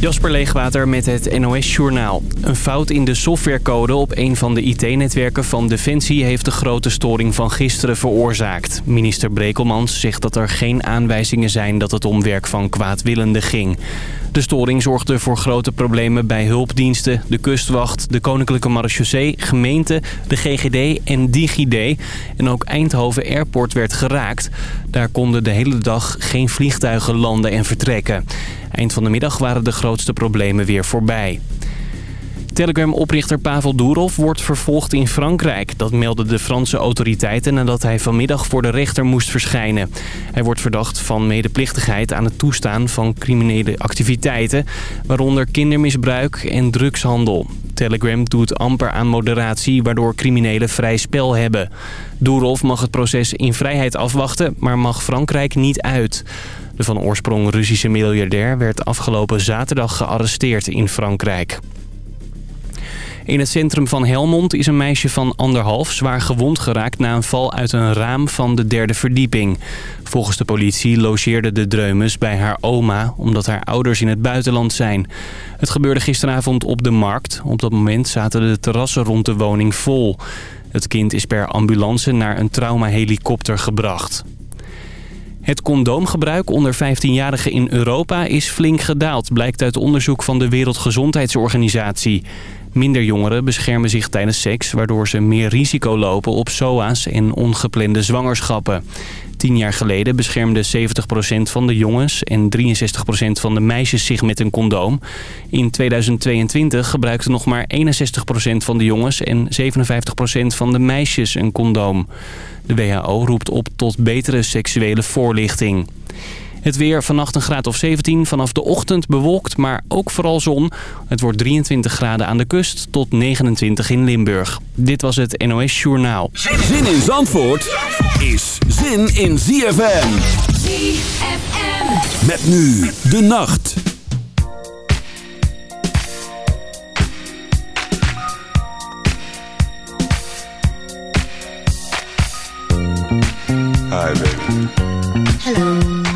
Jasper Leegwater met het NOS Journaal. Een fout in de softwarecode op een van de IT-netwerken van Defensie... heeft de grote storing van gisteren veroorzaakt. Minister Brekelmans zegt dat er geen aanwijzingen zijn... dat het om werk van kwaadwillenden ging. De storing zorgde voor grote problemen bij hulpdiensten, de kustwacht... de Koninklijke Marechaussee, gemeente, de GGD en DigiD. En ook Eindhoven Airport werd geraakt. Daar konden de hele dag geen vliegtuigen landen en vertrekken. Eind van de middag waren de grootste problemen weer voorbij. Telegram-oprichter Pavel Durov wordt vervolgd in Frankrijk. Dat melden de Franse autoriteiten nadat hij vanmiddag voor de rechter moest verschijnen. Hij wordt verdacht van medeplichtigheid aan het toestaan van criminele activiteiten... waaronder kindermisbruik en drugshandel. Telegram doet amper aan moderatie, waardoor criminelen vrij spel hebben. Durov mag het proces in vrijheid afwachten, maar mag Frankrijk niet uit. De van oorsprong Russische miljardair werd afgelopen zaterdag gearresteerd in Frankrijk. In het centrum van Helmond is een meisje van anderhalf zwaar gewond geraakt na een val uit een raam van de derde verdieping. Volgens de politie logeerde de dreumes bij haar oma omdat haar ouders in het buitenland zijn. Het gebeurde gisteravond op de markt. Op dat moment zaten de terrassen rond de woning vol. Het kind is per ambulance naar een traumahelikopter gebracht. Het condoomgebruik onder 15-jarigen in Europa is flink gedaald... blijkt uit onderzoek van de Wereldgezondheidsorganisatie. Minder jongeren beschermen zich tijdens seks... waardoor ze meer risico lopen op SOA's en ongeplande zwangerschappen. Tien jaar geleden beschermde 70% van de jongens en 63% van de meisjes zich met een condoom. In 2022 gebruikte nog maar 61% van de jongens en 57% van de meisjes een condoom. De WHO roept op tot betere seksuele voorlichting. Het weer vannacht een graad of 17. Vanaf de ochtend bewolkt, maar ook vooral zon. Het wordt 23 graden aan de kust tot 29 in Limburg. Dit was het NOS Journaal. Zin in Zandvoort is zin in ZFM. ZFM. Met nu de nacht. Hi, baby. Hello.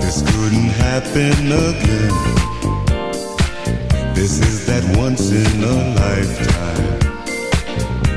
This couldn't happen again. This is that once in a lifetime.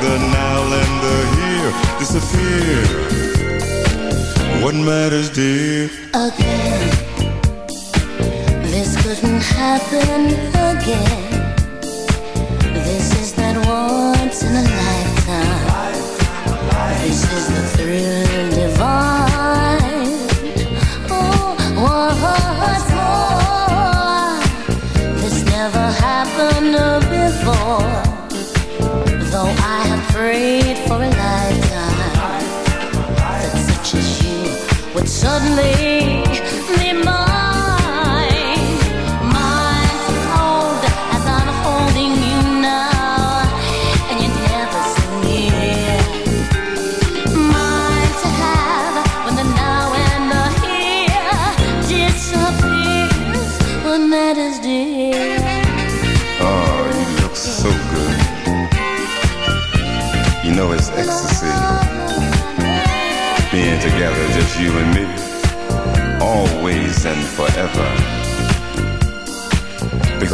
the now and the here disappear. What matters, dear? Again. This couldn't happen again.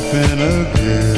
Happen again.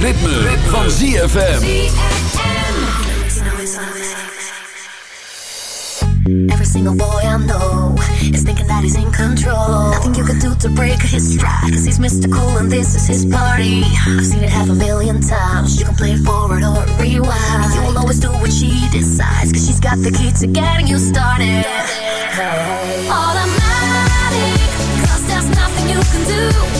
ritme, ritme. van ZFM. Every single boy I know is thinking that he's in control. Nothing you can do to break his stride, cause he's Mr. Cool and this is his party. I've seen it half a million times. You can play it forward or rewind. You'll always do what she decides, cause she's got the key to getting you started. Automatic, there's nothing you can do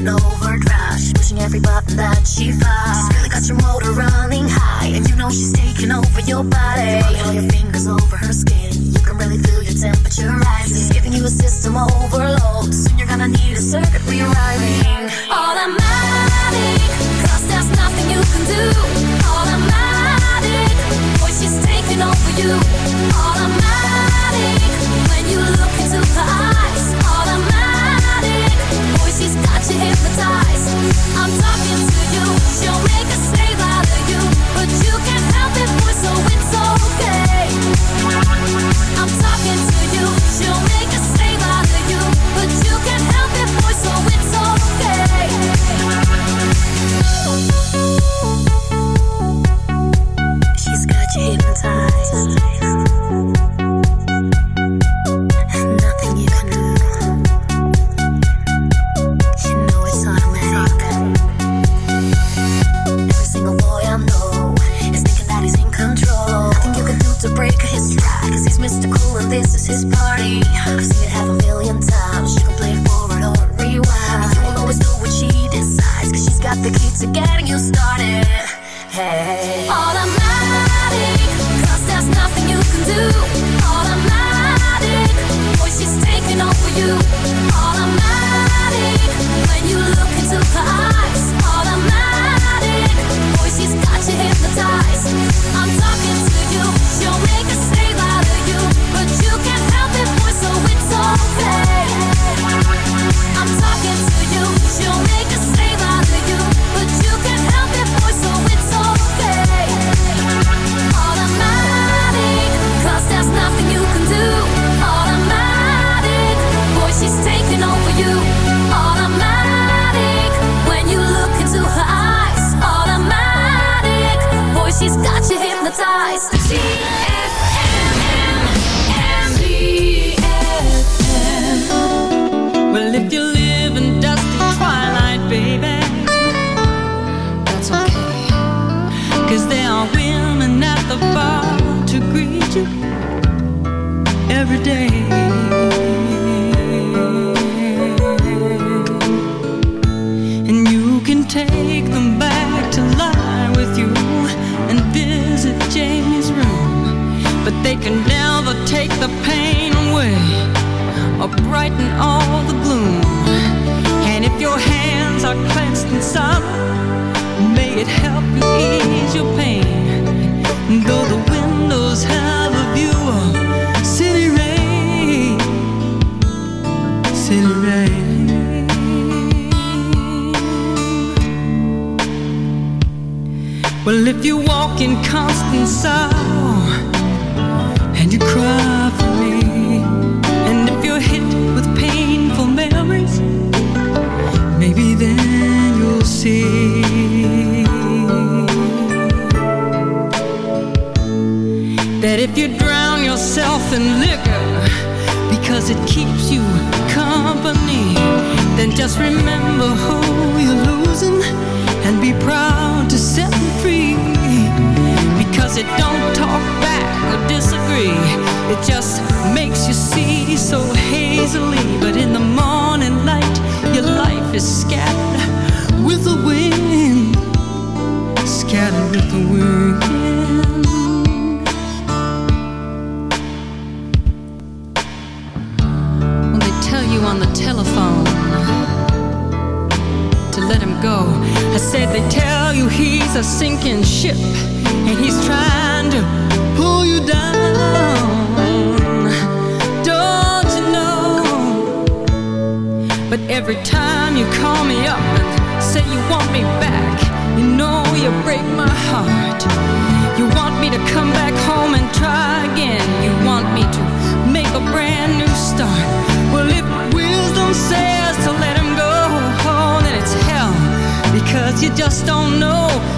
in overdrive. She's pushing every button that she finds. She's really got your motor running high, and you know she's taking over your body.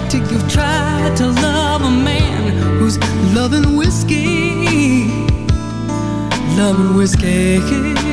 to give try to love a man who's loving whiskey, loving whiskey.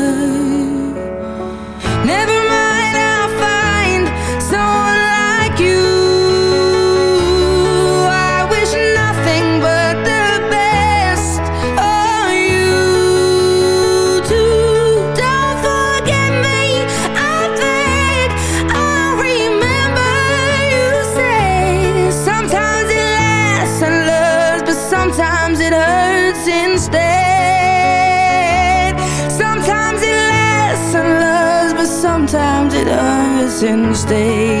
since day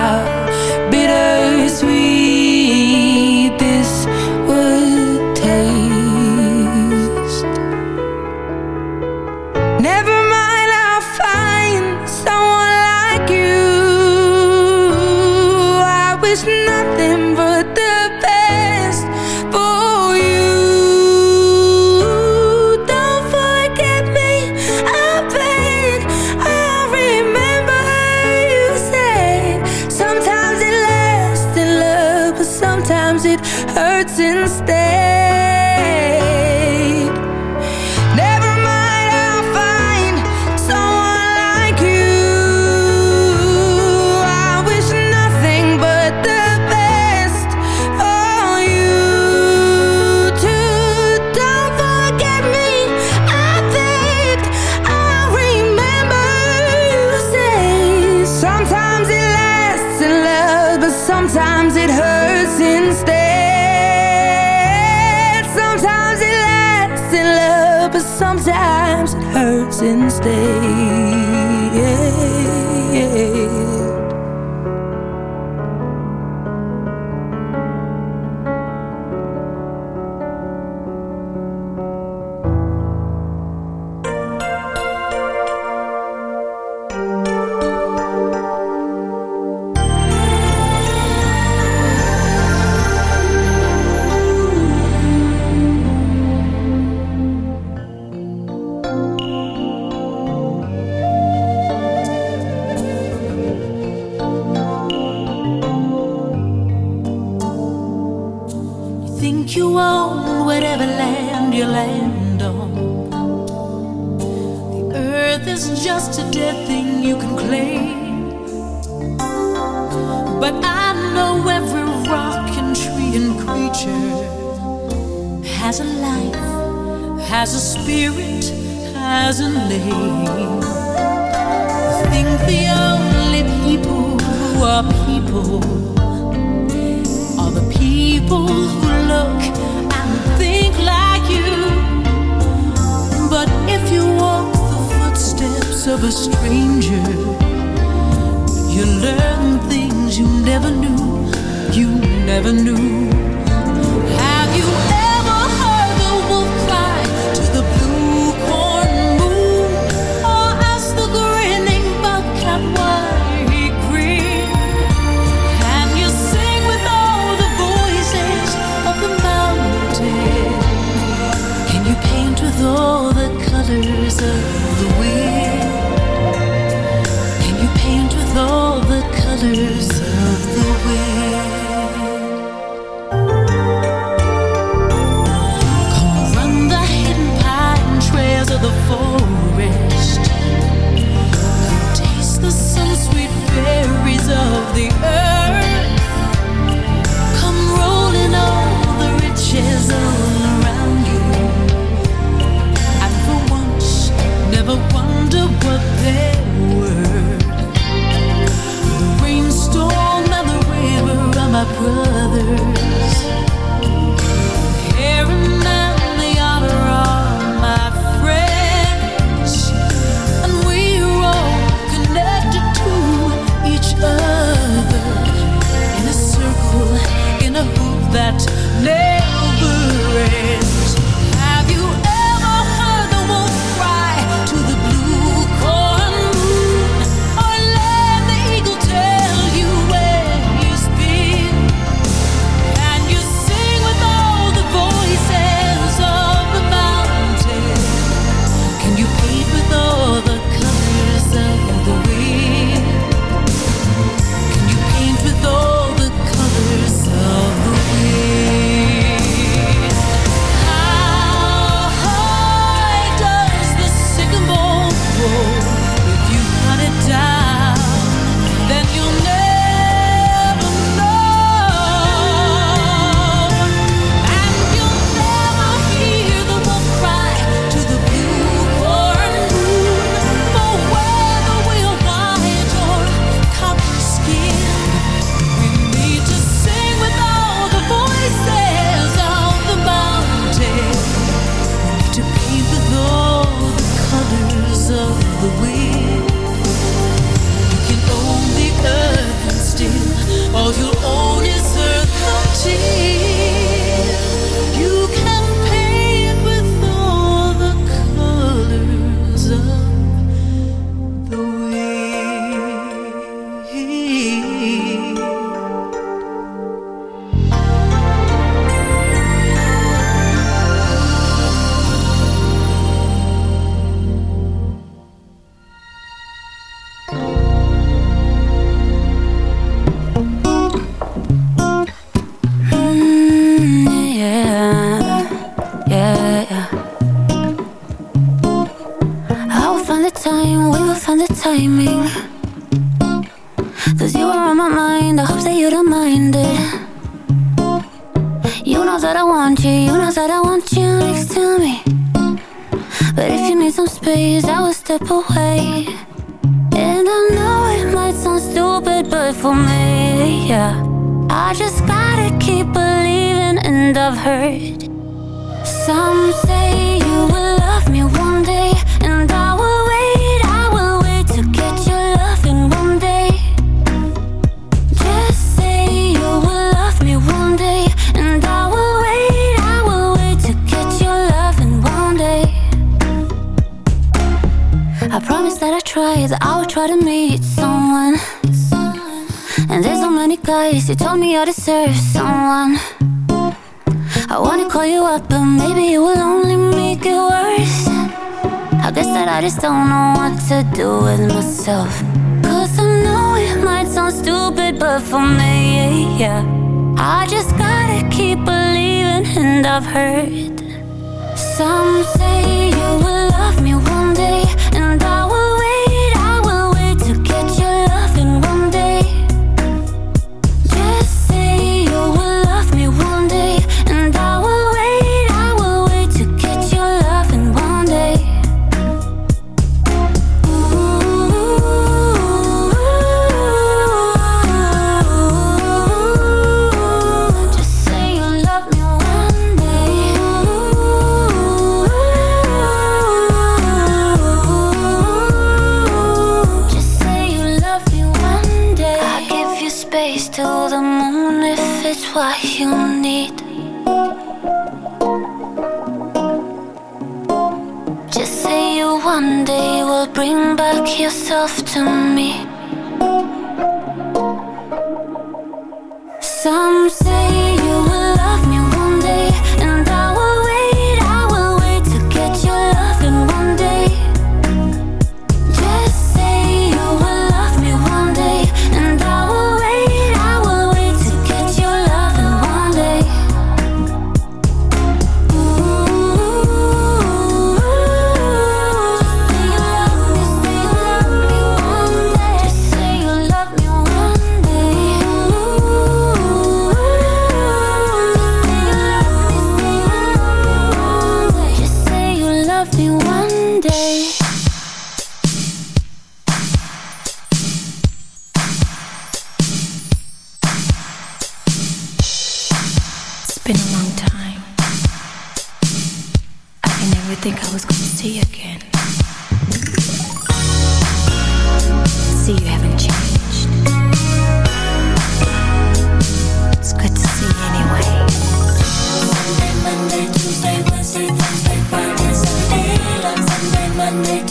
make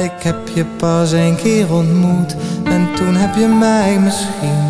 Ik heb je pas een keer ontmoet. En toen heb je mij misschien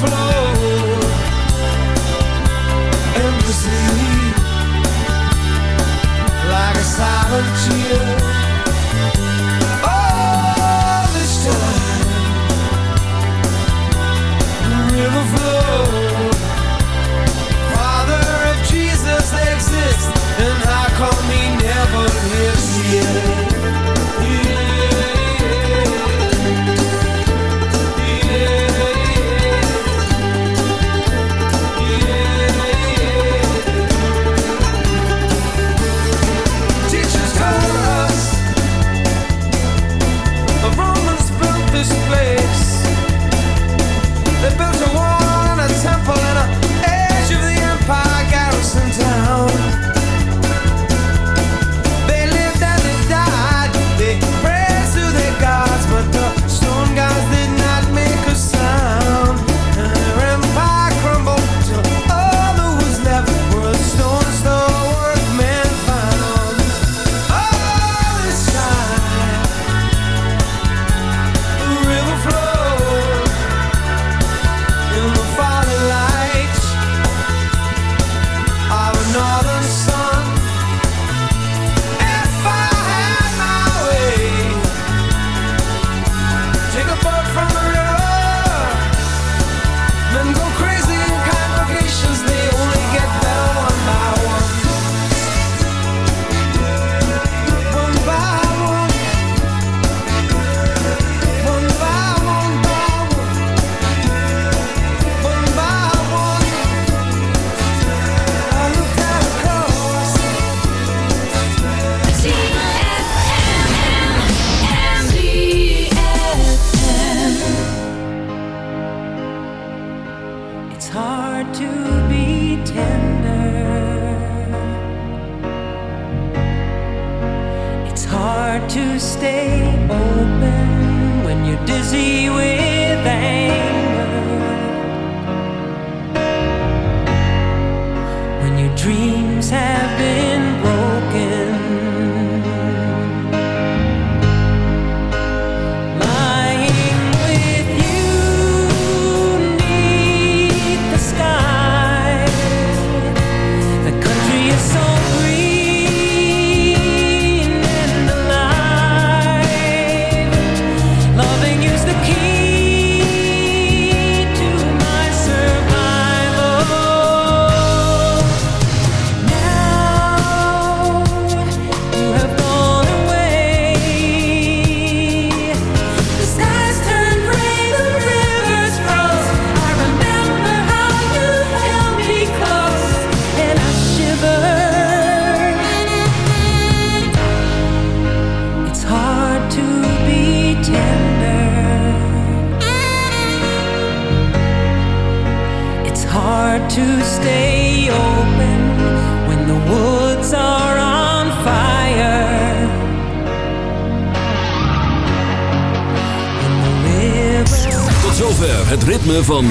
flow endlessly like a silent tear.